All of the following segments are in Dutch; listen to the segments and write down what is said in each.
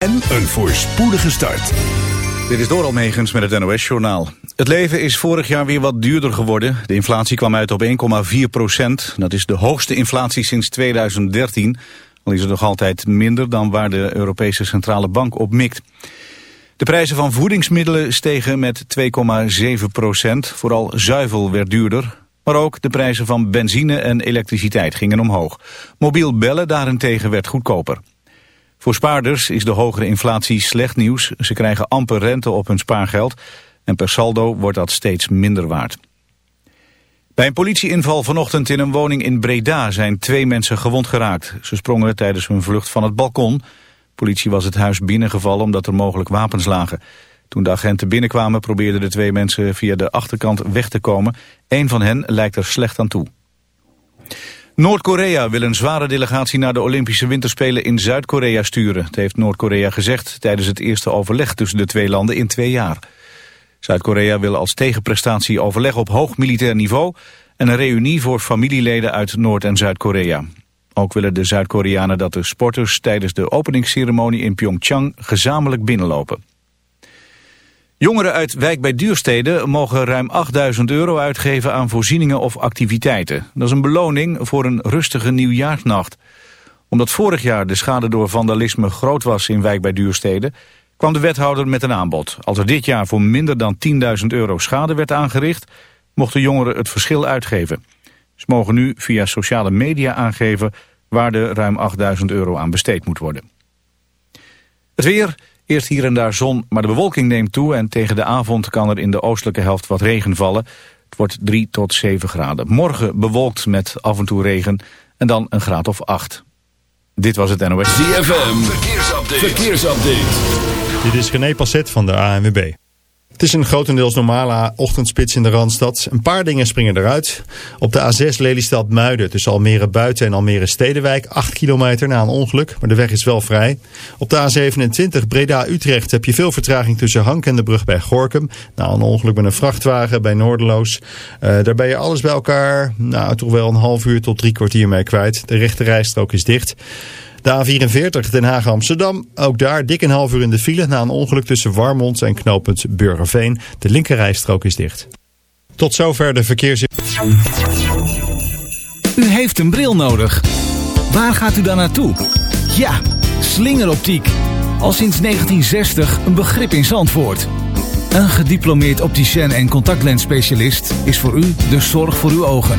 En een voorspoedige start. Dit is Doral Megens met het NOS-journaal. Het leven is vorig jaar weer wat duurder geworden. De inflatie kwam uit op 1,4 procent. Dat is de hoogste inflatie sinds 2013. Al is het nog altijd minder dan waar de Europese Centrale Bank op mikt. De prijzen van voedingsmiddelen stegen met 2,7 procent. Vooral zuivel werd duurder. Maar ook de prijzen van benzine en elektriciteit gingen omhoog. Mobiel bellen daarentegen werd goedkoper. Voor spaarders is de hogere inflatie slecht nieuws. Ze krijgen amper rente op hun spaargeld en per saldo wordt dat steeds minder waard. Bij een politieinval vanochtend in een woning in Breda zijn twee mensen gewond geraakt. Ze sprongen tijdens hun vlucht van het balkon. Politie was het huis binnengevallen omdat er mogelijk wapens lagen. Toen de agenten binnenkwamen probeerden de twee mensen via de achterkant weg te komen. Eén van hen lijkt er slecht aan toe. Noord-Korea wil een zware delegatie naar de Olympische Winterspelen in Zuid-Korea sturen. Dat heeft Noord-Korea gezegd tijdens het eerste overleg tussen de twee landen in twee jaar. Zuid-Korea wil als tegenprestatie overleg op hoog militair niveau... en een reunie voor familieleden uit Noord- en Zuid-Korea. Ook willen de Zuid-Koreanen dat de sporters tijdens de openingsceremonie in Pyeongchang gezamenlijk binnenlopen. Jongeren uit wijk bij Duurstede mogen ruim 8000 euro uitgeven aan voorzieningen of activiteiten. Dat is een beloning voor een rustige nieuwjaarsnacht. Omdat vorig jaar de schade door vandalisme groot was in wijk bij Duurstede... kwam de wethouder met een aanbod. Als er dit jaar voor minder dan 10.000 euro schade werd aangericht... mochten jongeren het verschil uitgeven. Ze mogen nu via sociale media aangeven waar de ruim 8000 euro aan besteed moet worden. Het weer... Eerst hier en daar zon, maar de bewolking neemt toe... en tegen de avond kan er in de oostelijke helft wat regen vallen. Het wordt 3 tot 7 graden. Morgen bewolkt met af en toe regen en dan een graad of 8. Dit was het NOS. ZFM, verkeersupdate. verkeersupdate. Dit is René Passet van de ANWB. Het is een grotendeels normale ochtendspits in de Randstad. Een paar dingen springen eruit. Op de A6 Lelystad-Muiden tussen Almere Buiten en Almere Stedenwijk. 8 kilometer na een ongeluk, maar de weg is wel vrij. Op de A27 Breda-Utrecht heb je veel vertraging tussen Hank en de brug bij Gorkum. Na een ongeluk met een vrachtwagen bij Noorderloos. Uh, daar ben je alles bij elkaar, nou toch wel een half uur tot drie kwartier mee kwijt. De rechte rijstrook is dicht. De A44 Den Haag-Amsterdam. Ook daar dik een half uur in de file na een ongeluk tussen Warmond en knooppunt Burgerveen. De linkerrijstrook is dicht. Tot zover de verkeers... U heeft een bril nodig. Waar gaat u dan naartoe? Ja, slingeroptiek. Al sinds 1960 een begrip in Zandvoort. Een gediplomeerd opticien en contactlensspecialist is voor u de zorg voor uw ogen.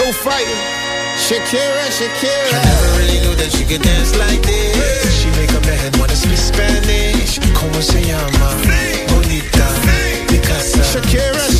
No fighting. Shakira, Shakira. I never really knew that she could dance like this. She make a man wanna speak Spanish. Como se llama? Bonita. Shakira, Shakira.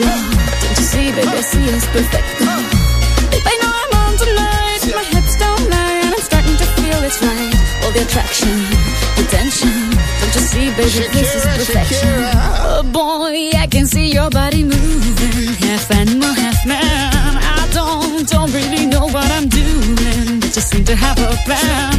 Don't you see, baby, I see it's perfect. Babe, I know I'm on tonight, my hips don't lie, and I'm starting to feel it's right. All the attraction, the tension. Don't you see, baby, this is perfection. Oh boy, I can see your body moving, half animal, half man. I don't, don't really know what I'm doing, but just seem to have a plan.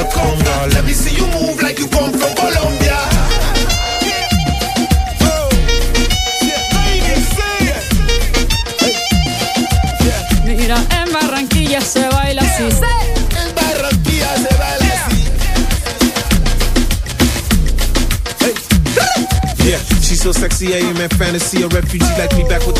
The conga. Let me see you move like you come from Colombia. Mira, en Barranquilla se baila así. En Barranquilla se baila así. Yeah, she's so sexy Fantasy, I am at fantasy. A refugee like me back with the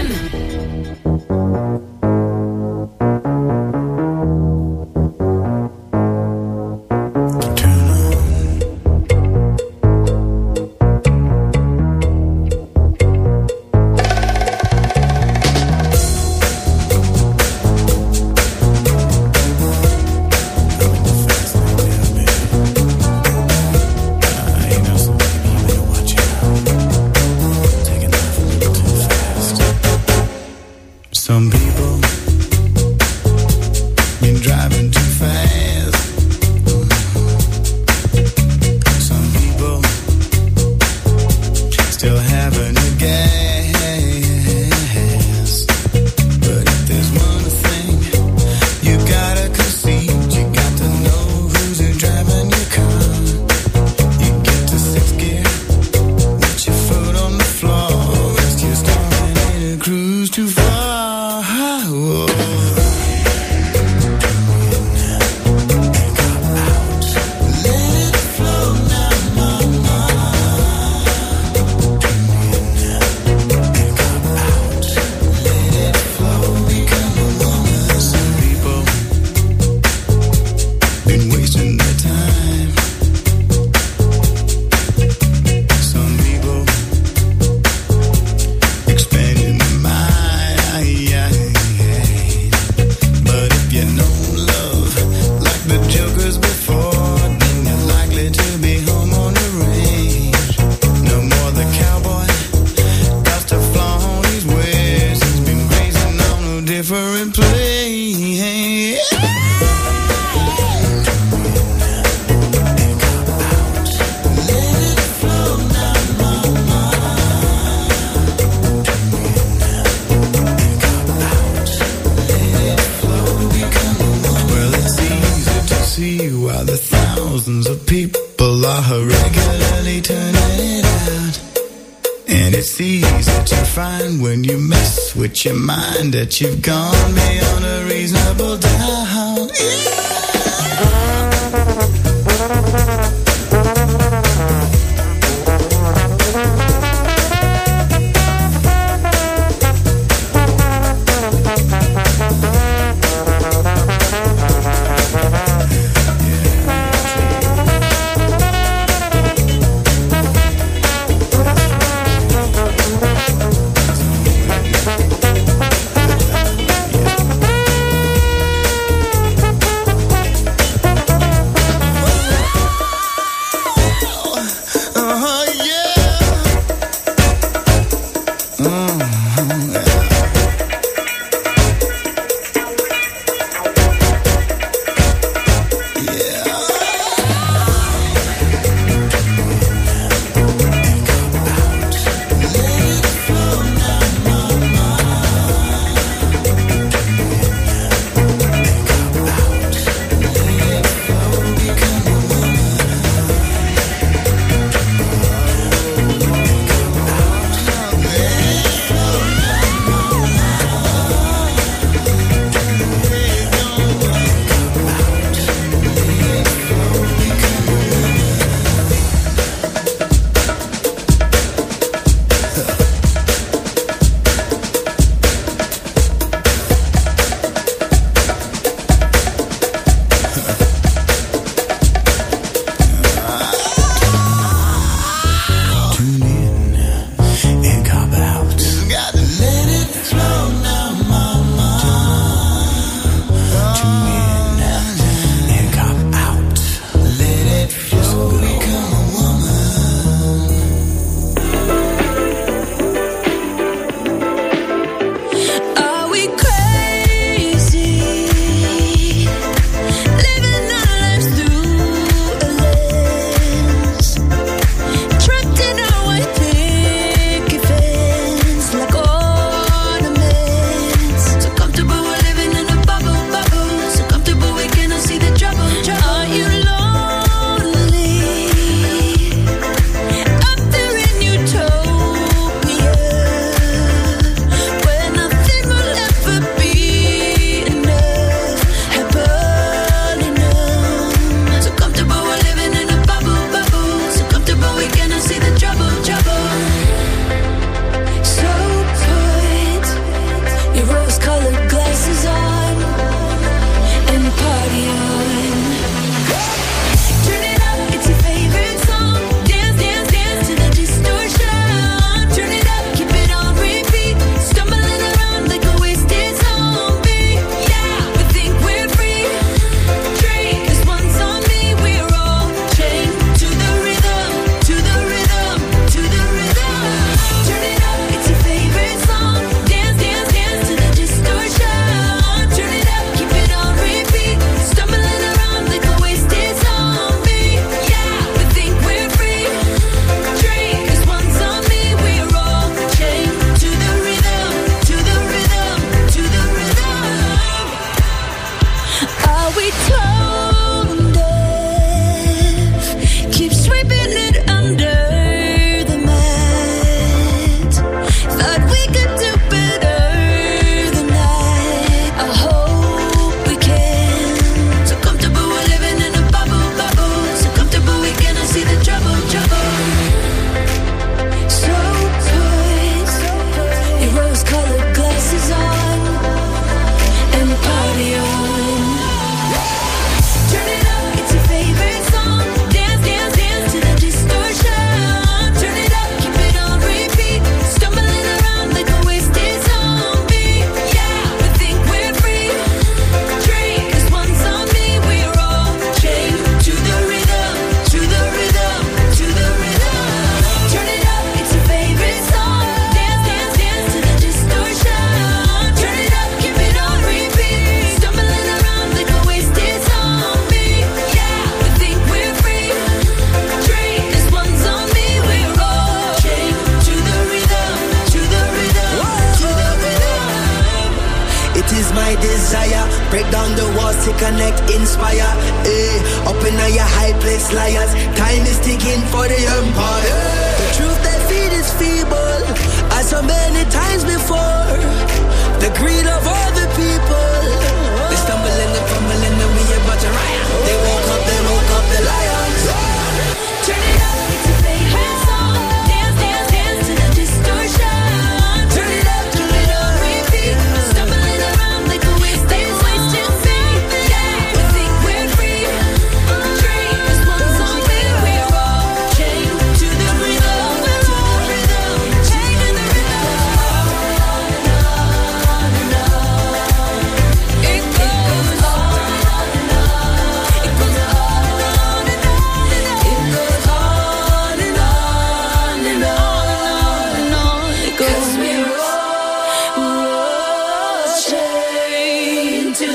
Some people been driving too fast. That you've gone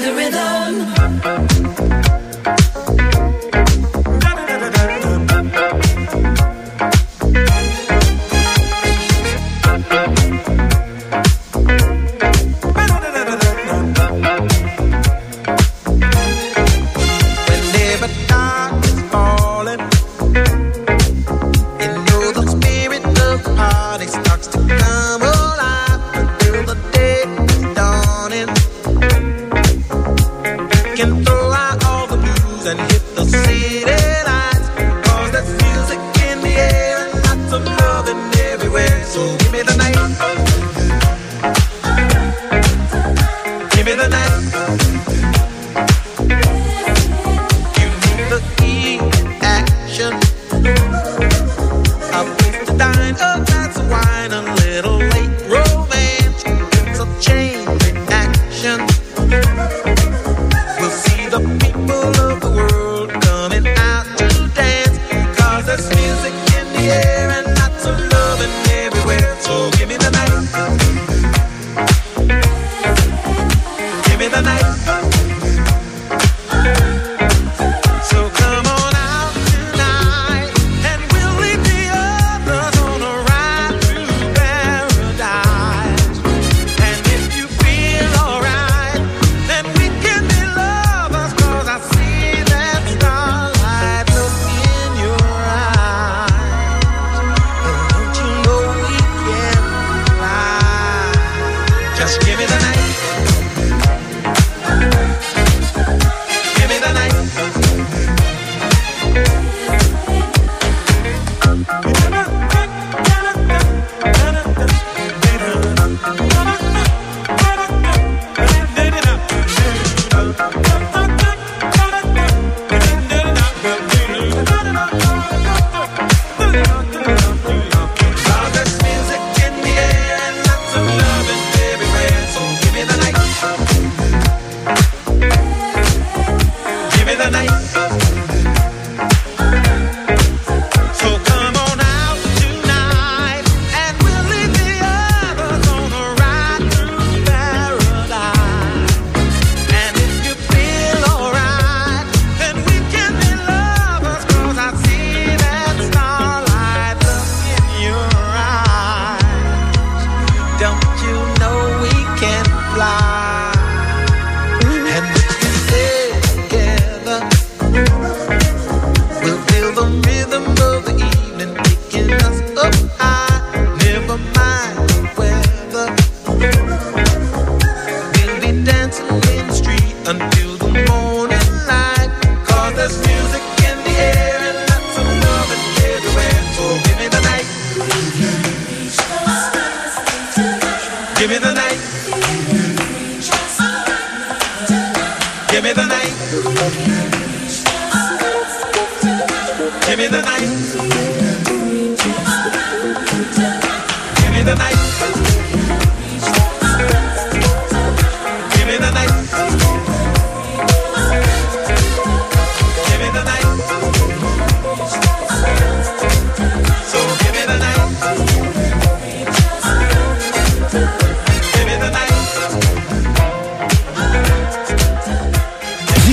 the rhythm.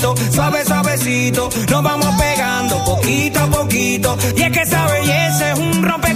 suave, suavecito, nos vamos pegando poquito a poquito. Y es que esa belleza es un rompe